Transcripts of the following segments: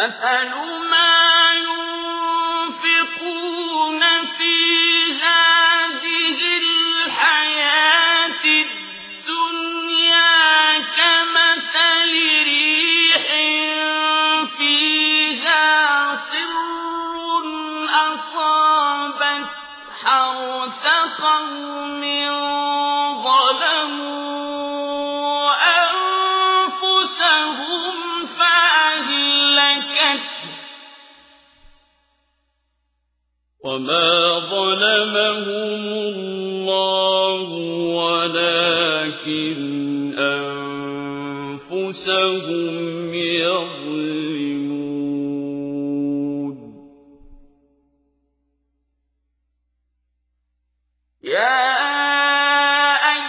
مثل ما ينفقون في هذه الحياة الدنيا كمثل ريح فيها أصابت حرث قوم ظلموا وما ظلمهم الله ولكن أنفسهم يظلمون. يا أيها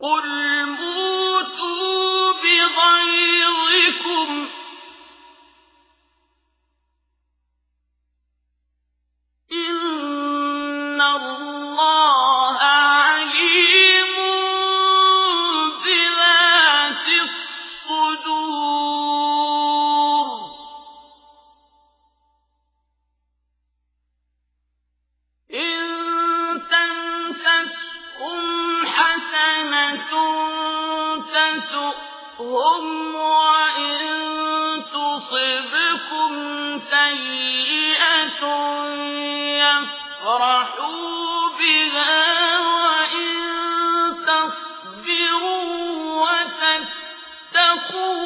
قل موتوا بغيظكم إن الله تسؤهم وإن تصبكم سيئة يفرحوا بها وإن تصبروا وتتقوا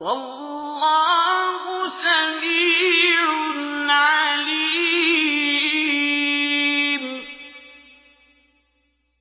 والله سميع